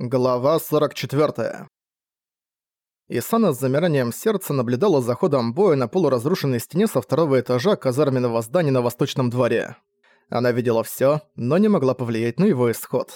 Глава 44. Исана с замиранием сердца наблюдала за ходом боя на полуразрушенной стене со второго этажа казарменного здания на Восточном дворе. Она видела всё, но не могла повлиять на его исход.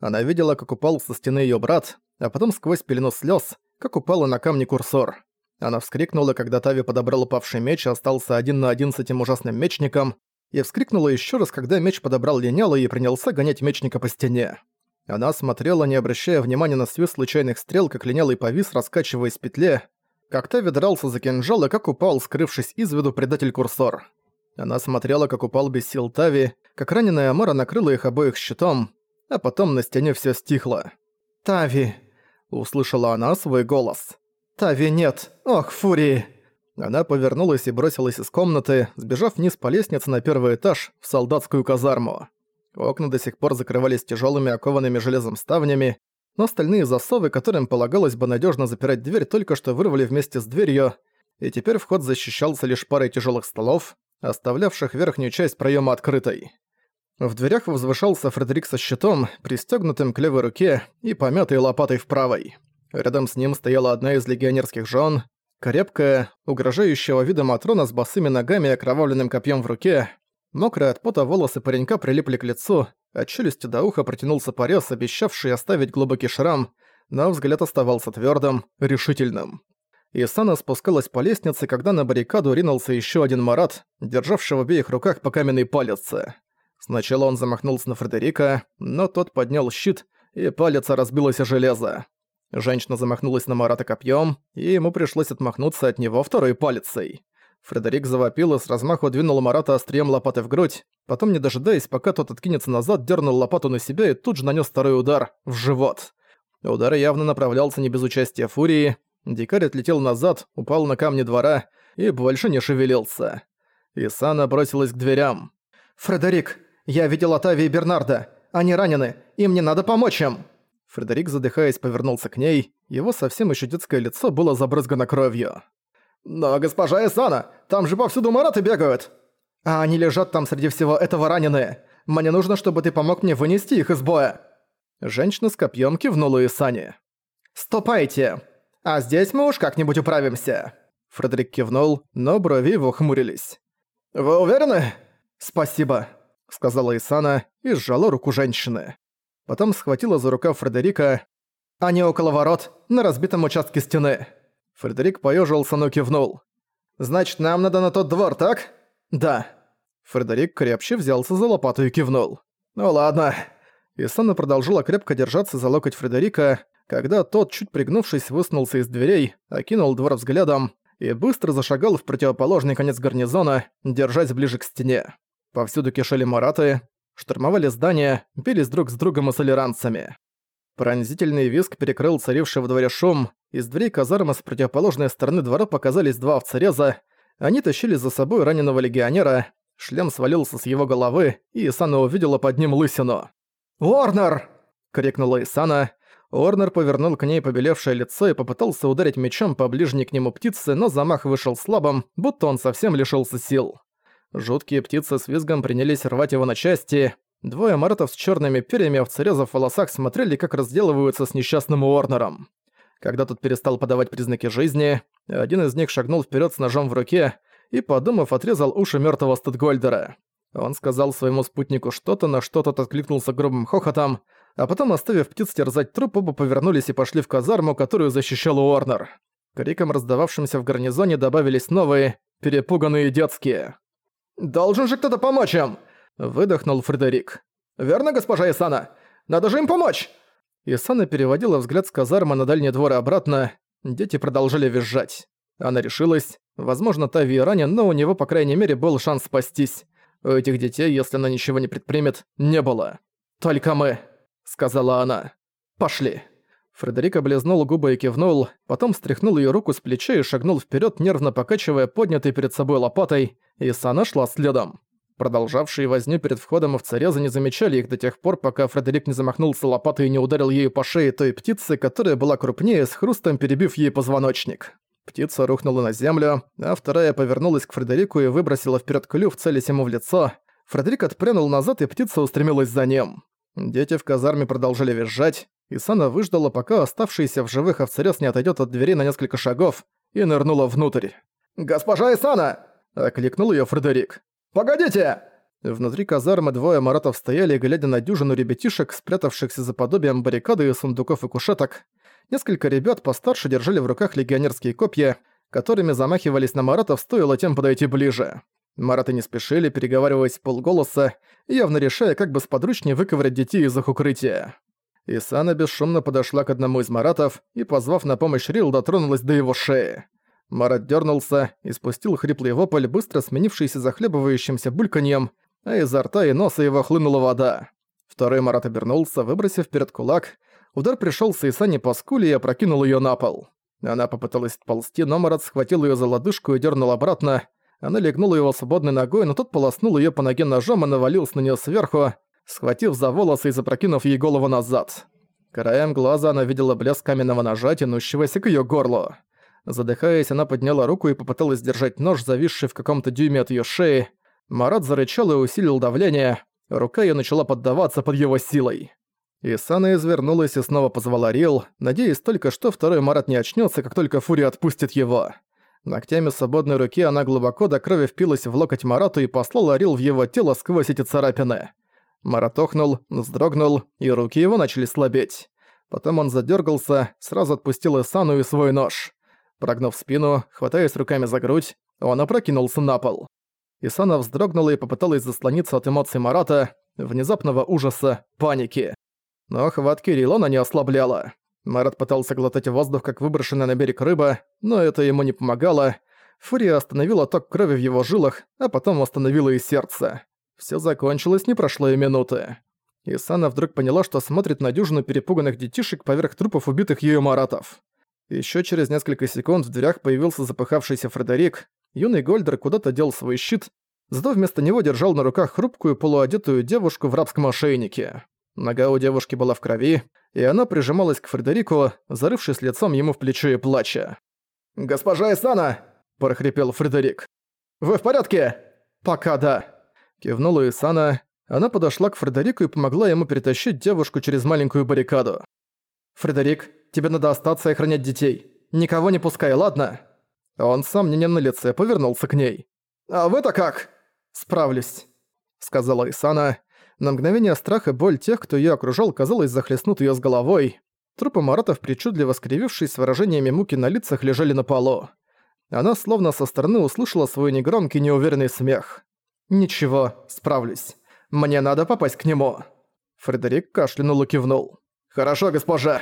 Она видела, как упал со стены её брат, а потом сквозь пелену слёз, как упала на камни курсор. Она вскрикнула, когда Тави подобрал упавший меч и остался один на один с этим ужасным мечником, и вскрикнула ещё раз, когда меч подобрал линяло и принялся гонять мечника по стене. Она смотрела, не обращая внимания на свист случайных стрел, как линялый повис, раскачиваясь в петле, как Тави дрался за кинжал и как упал, скрывшись из виду предатель-курсор. Она смотрела, как упал без сил Тави, как раненая Амара накрыла их обоих щитом, а потом на стене всё стихло. «Тави!» — услышала она свой голос. «Тави нет! Ох, фурии!» Она повернулась и бросилась из комнаты, сбежав вниз по лестнице на первый этаж, в солдатскую казарму. Окна до сих пор закрывались тяжелыми окованными железом ставнями, но стальные засовы, которым полагалось бы надежно запирать дверь, только что вырвали вместе с дверью, и теперь вход защищался лишь парой тяжелых столов, оставлявших верхнюю часть проема открытой. В дверях возвышался Фредерик со щитом, пристегнутым к левой руке и помятой лопатой в правой. Рядом с ним стояла одна из легионерских жен, крепкая, угрожающего вида Матрона с босыми ногами и окровавленным копьем в руке, Мокрые от пота волосы паренька прилипли к лицу, от челюсти до уха протянулся порез, обещавший оставить глубокий шрам, но взгляд оставался твердым, решительным. Исана спускалась по лестнице, когда на баррикаду ринулся еще один Марат, державший в обеих руках по каменной палице. Сначала он замахнулся на Фредерика, но тот поднял щит, и палец разбилось о железо. Женщина замахнулась на Марата копьем, и ему пришлось отмахнуться от него второй палицей. Фредерик завопил и с размаху двинул Марата острием лопаты в грудь, потом, не дожидаясь, пока тот откинется назад, дернул лопату на себя и тут же нанес второй удар в живот. Удар явно направлялся не без участия Фурии. Дикарь отлетел назад, упал на камни двора и больше не шевелился. Исана бросилась к дверям. «Фредерик, я видел Атави и Бернарда. Они ранены, им не надо помочь им!» Фредерик, задыхаясь, повернулся к ней. Его совсем еще детское лицо было забрызгано кровью. «Но, госпожа Исана, там же повсюду мараты бегают!» «А они лежат там среди всего этого раненые. Мне нужно, чтобы ты помог мне вынести их из боя!» Женщина с копьем кивнула Исане. «Ступайте! А здесь мы уж как-нибудь управимся!» Фредерик кивнул, но брови его хмурились. «Вы уверены?» «Спасибо», — сказала Исана и сжала руку женщины. Потом схватила за рукав Фредерика. «Они около ворот, на разбитом участке стены». Фредерик поёжился, но кивнул. «Значит, нам надо на тот двор, так?» «Да». Фредерик крепче взялся за лопату и кивнул. «Ну ладно». Исана продолжила крепко держаться за локоть Фредерика, когда тот, чуть пригнувшись, высунулся из дверей, окинул двор взглядом и быстро зашагал в противоположный конец гарнизона, держась ближе к стене. Повсюду кишели мараты, штурмовали здания, бились друг с другом и солеранцами. Пронзительный визг перекрыл царивший во дворе шум, из дверей казармы с противоположной стороны двора показались два овцереза, они тащили за собой раненого легионера, шлем свалился с его головы, и Исана увидела под ним лысину. «Уорнер!» — крикнула Исана. Уорнер повернул к ней побелевшее лицо и попытался ударить мечом по ближней к нему птице, но замах вышел слабым, будто он совсем лишился сил. Жуткие птицы с визгом принялись рвать его на части. Двое маратов с черными перьями овцерезов в волосах смотрели, как разделываются с несчастным Уорнером. Когда тот перестал подавать признаки жизни, один из них шагнул вперед с ножом в руке и, подумав, отрезал уши мертвого Стедгольдера. Он сказал своему спутнику что-то, на что тот откликнулся грубым хохотом, а потом, оставив птиц терзать труп, оба повернулись и пошли в казарму, которую защищал Уорнер. Криком, раздававшимся в гарнизоне, добавились новые, перепуганные детские. «Должен же кто-то помочь им!» – выдохнул Фредерик. «Верно, госпожа Исана? Надо же им помочь!» Исана переводила взгляд с казармы на дальний двор и обратно. Дети продолжали визжать. Она решилась. Возможно, Тави ранен, но у него, по крайней мере, был шанс спастись. У этих детей, если она ничего не предпримет, не было. «Только мы», — сказала она. «Пошли». Фредерик облизнул губы и кивнул, потом стряхнул ее руку с плеча и шагнул вперед, нервно покачивая поднятой перед собой лопатой, и Сана шла следом. Продолжавшие возню перед входом овцерезы не замечали их до тех пор, пока Фредерик не замахнулся лопатой и не ударил ею по шее той птицы, которая была крупнее, с хрустом перебив ей позвоночник. Птица рухнула на землю, а вторая повернулась к Фредерику и выбросила вперед клюв, целясь ему в лицо. Фредерик отпрянул назад, и птица устремилась за ним. Дети в казарме продолжали визжать. Исана выждала, пока оставшийся в живых овцерёс не отойдет от двери на несколько шагов, и нырнула внутрь. «Госпожа Исана!» – окликнул ее Фредерик. «Погодите!» Внутри казармы двое маратов стояли, глядя на дюжину ребятишек, спрятавшихся за подобием баррикады и сундуков и кушеток. Несколько ребят постарше держали в руках легионерские копья, которыми замахивались на маратов, стоило тем подойти ближе. Мараты не спешили, переговариваясь полголоса, явно решая, как бы сподручнее выковырять детей из их укрытия. Исана бесшумно подошла к одному из маратов и, позвав на помощь Рил, дотронулась до его шеи. Марат дернулся и спустил хриплый вопль, быстро сменившийся захлебывающимся бульканьем, а изо рта и носа его хлынула вода. Второй Марат обернулся, выбросив вперед кулак. Удар пришелся Исане по скуле и опрокинул ее на пол. Она попыталась отползти, но Марат схватил ее за лодыжку и дернул обратно. Она легнула его свободной ногой, но тот полоснул ее по ноге ножом и навалился на нее сверху, схватив за волосы и запрокинув ей голову назад. Краем глаза она видела блеск каменного ножа, тянущегося к ее горлу. Задыхаясь, она подняла руку и попыталась держать нож, зависший в каком-то дюйме от ее шеи. Марат зарычал и усилил давление. Рука ее начала поддаваться под его силой. Исана извернулась и снова позвала Рил, надеясь только, что второй Марат не очнется, как только Фурия отпустит его. Ногтями свободной руки она глубоко до крови впилась в локоть Марату и послала Рил в его тело сквозь эти царапины. Марат охнул, вздрогнул, и руки его начали слабеть. Потом он задергался, сразу отпустил Исану и свой нож. Прогнув спину, хватаясь руками за грудь, он опрокинулся на пол. Исана вздрогнула и попыталась заслониться от эмоций Марата, внезапного ужаса, паники. Но хватки Рилона не ослабляла. Марат пытался глотать воздух, как выброшенная на берег рыба, но это ему не помогало. Фурия остановила ток крови в его жилах, а потом остановила и сердце. Всё закончилось, не прошло и минуты. Исана вдруг поняла, что смотрит на дюжину перепуганных детишек поверх трупов убитых её маратов. Ещё через несколько секунд в дверях появился запыхавшийся Фредерик. Юный Гольдер куда-то дел свой щит, зато вместо него держал на руках хрупкую полуодетую девушку в рабском ошейнике. Нога у девушки была в крови, и она прижималась к Фредерику, зарывшись лицом ему в плечо и плача. «Госпожа Исана!» – прохрипел Фредерик. «Вы в порядке?» «Пока да», – кивнула Исана. Она подошла к Фредерику и помогла ему перетащить девушку через маленькую баррикаду. «Фредерик, тебе надо остаться и охранять детей. Никого не пускай, ладно?» Он с сомнением на лице повернулся к ней. «А вы-то как?» «Справлюсь», — сказала Исана. На мгновение страх и боль тех, кто её окружал, казалось, захлестнут её с головой. Трупы маратов, причудливо скривившись с выражениями муки на лицах, лежали на полу. Она словно со стороны услышала свой негромкий неуверенный смех. «Ничего, справлюсь. Мне надо попасть к нему». Фредерик кашлянул и кивнул. «Хорошо, госпожа».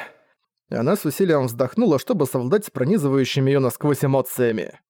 Она с усилием вздохнула, чтобы совладать с пронизывающими её насквозь эмоциями.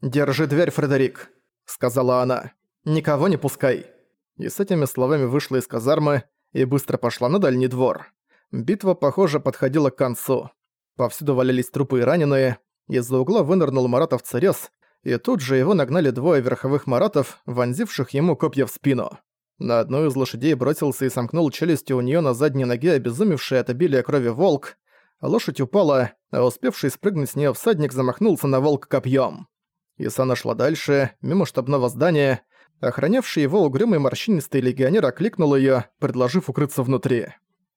«Держи дверь, Фредерик», — сказала она. «Никого не пускай» и с этими словами вышла из казармы и быстро пошла на дальний двор. Битва, похоже, подходила к концу. Повсюду валялись трупы и раненые, из-за угла вынырнул Маратов царес, и тут же его нагнали двое верховых маратов, вонзивших ему копья в спину. На одну из лошадей бросился и сомкнул челюстью у нее на задней ноге обезумевший от обилия крови волк. Лошадь упала, а успевший спрыгнуть с нее всадник замахнулся на волк копьем. Исана шла дальше, мимо штабного здания, Охранявший его угрюмый морщинистый легионер окликнул её, предложив укрыться внутри.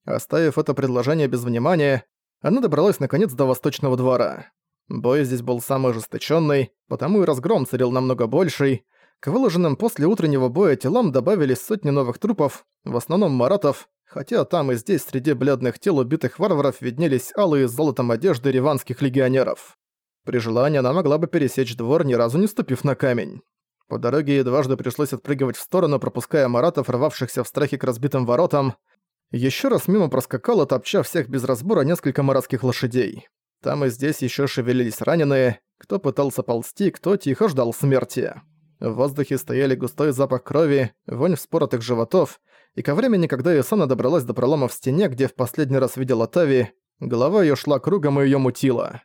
Оставив это предложение без внимания, она добралась наконец до восточного двора. Бой здесь был самый ожесточённый, потому и разгром царил намного больший. К выложенным после утреннего боя телам добавились сотни новых трупов, в основном маратов, хотя там и здесь среди бледных тел убитых варваров виднелись алые с золотом одежды риванских легионеров. При желании она могла бы пересечь двор, ни разу не ступив на камень. По дороге ей дважды пришлось отпрыгивать в сторону, пропуская маратов, рвавшихся в страхе к разбитым воротам. Еще раз мимо проскакало, топча всех без разбора несколько маратских лошадей. Там и здесь еще шевелились раненые, кто пытался ползти, кто тихо ждал смерти. В воздухе стояли густой запах крови, вонь вспоротых животов, и ко времени, когда Исана добралась до пролома в стене, где в последний раз видела Тави, голова ее шла кругом и ее мутила.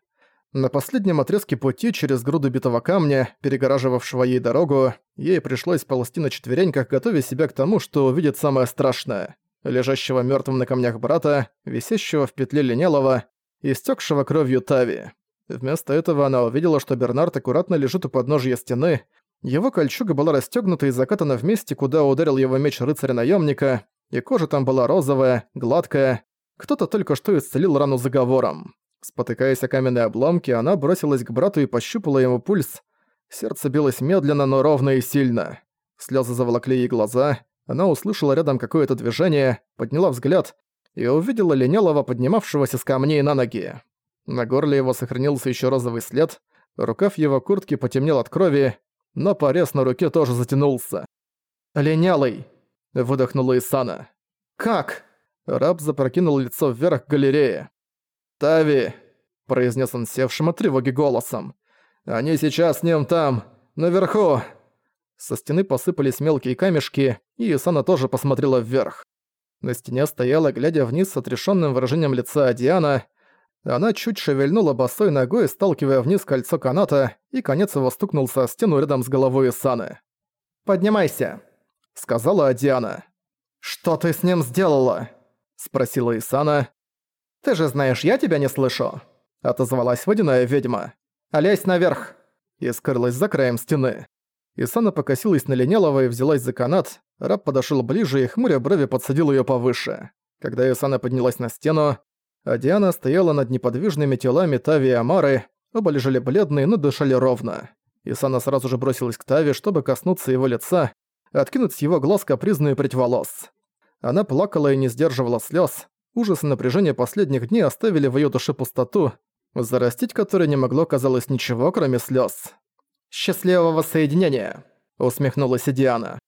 На последнем отрезке пути через груду битого камня, перегораживавшего ей дорогу, ей пришлось ползти на четвереньках, готовя себя к тому, что увидит самое страшное — лежащего мертвым на камнях брата, висящего в петле линялого, истекшего кровью Тави. Вместо этого она увидела, что Бернард аккуратно лежит у подножия стены, его кольчуга была расстёгнута и закатана в месте, куда ударил его меч рыцаря-наёмника, и кожа там была розовая, гладкая, Кто-то только что исцелил рану заговором. Спотыкаясь о каменные обломки, она бросилась к брату и пощупала ему пульс. Сердце билось медленно, но ровно и сильно. Слезы заволокли ей глаза. Она услышала рядом какое-то движение, подняла взгляд и увидела линялого, поднимавшегося с камней на ноги. На горле его сохранился еще розовый след, рукав его куртки потемнел от крови, но порез на руке тоже затянулся. «Линялый!» — выдохнула Исана. «Как?» Раб запрокинул лицо вверх к галерее. «Тави!» — произнес он севшим от тревоги голосом. «Они сейчас с ним там, наверху!» Со стены посыпались мелкие камешки, и Исана тоже посмотрела вверх. На стене стояла, глядя вниз с отрешенным выражением лица Диана. Она чуть шевельнула босой ногой, сталкивая вниз кольцо каната, и конец его стукнулся о стену рядом с головой Исаны. «Поднимайся», — сказала Диана. «Что ты с ним сделала?» — спросила Исана. «Ты же знаешь, я тебя не слышу», — отозвалась водяная ведьма. «А лезь наверх!» и скрылась за краем стены. Исана покосилась на Линялова и взялась за канат, раб подошёл ближе и, хмуря брови, подсадил её повыше. Когда Исана поднялась на стену, а Диана стояла над неподвижными телами Тави и Амары, оба лежали бледные, но дышали ровно. Исана сразу же бросилась к Тави, чтобы коснуться его лица, откинуть с его глаз капризную прядь волос. Она плакала и не сдерживала слёз. Ужас и напряжение последних дней оставили в её душе пустоту, зарастить которой не могло, казалось, ничего, кроме слёз. «Счастливого соединения!» — усмехнулась Диана.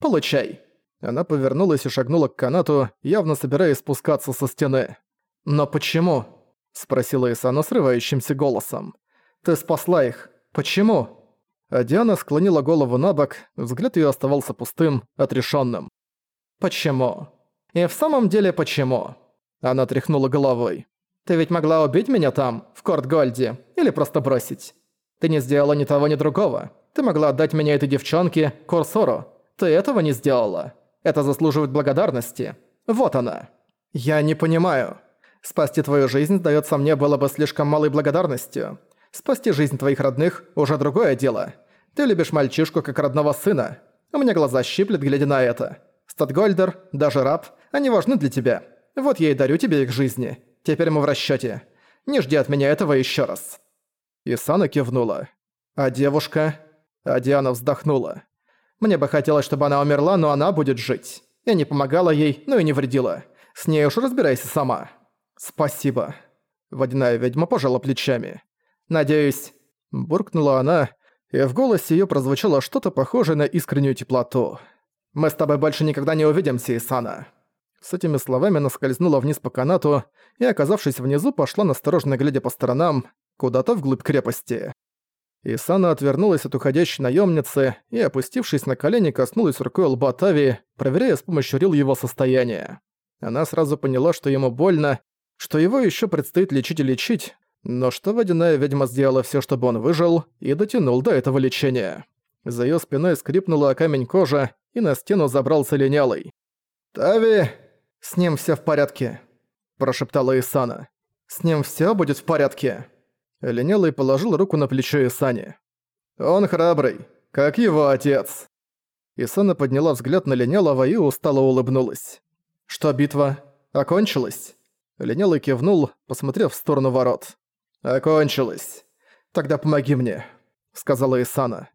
«Получай!» Она повернулась и шагнула к канату, явно собираясь спускаться со стены. «Но почему?» — спросила Исана срывающимся голосом. «Ты спасла их. Почему?» А Диана склонила голову на бок, взгляд её оставался пустым, отрешённым. «Почему?» «И в самом деле почему?» Она тряхнула головой. «Ты ведь могла убить меня там, в Корт-Гольде, или просто бросить. Ты не сделала ни того, ни другого. Ты могла отдать меня этой девчонке, Корсору. Ты этого не сделала. Это заслуживает благодарности. Вот она. Я не понимаю. Спасти твою жизнь, сдается мне, было бы слишком малой благодарностью. Спасти жизнь твоих родных – уже другое дело. Ты любишь мальчишку как родного сына. У меня глаза щиплет, глядя на это. Статгольдер, даже раб, они важны для тебя. Вот я и дарю тебе их жизни. Теперь мы в расчёте. Не жди от меня этого ещё раз. Исана кивнула. «А девушка?» А Диана вздохнула. «Мне бы хотелось, чтобы она умерла, но она будет жить. Я не помогала ей, но и не вредила. С ней уж разбирайся сама». «Спасибо». Водяная ведьма пожала плечами. «Надеюсь...» Буркнула она, и в голосе её прозвучало что-то похожее на искреннюю теплоту. «Мы с тобой больше никогда не увидимся, Исана». С этими словами она скользнула вниз по канату и, оказавшись внизу, пошла настороженно глядя по сторонам, куда-то вглубь крепости. Исана отвернулась от уходящей наемницы и, опустившись на колени, коснулась рукой лба Тави, проверяя с помощью рил его состояние. Она сразу поняла, что ему больно, что его еще предстоит лечить и лечить, но что водяная ведьма сделала все, чтобы он выжил, и дотянул до этого лечения. За ее спиной скрипнула камень кожа, и на стену забрался линялый. «Тави!» «С ним все в порядке», – прошептала Исана. «С ним все будет в порядке». Линялый положил руку на плечо Исани. «Он храбрый, как его отец». Исана подняла взгляд на Линялого и устало улыбнулась. «Что, битва? Окончилась?» Линялый кивнул, посмотрев в сторону ворот. «Окончилась. Тогда помоги мне», — сказала Исана.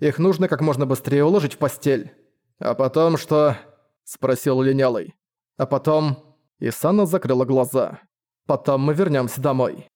«Их нужно как можно быстрее уложить в постель». «А потом что?» — спросил Линялый. «А потом...» Исана закрыла глаза. «Потом мы вернемся домой».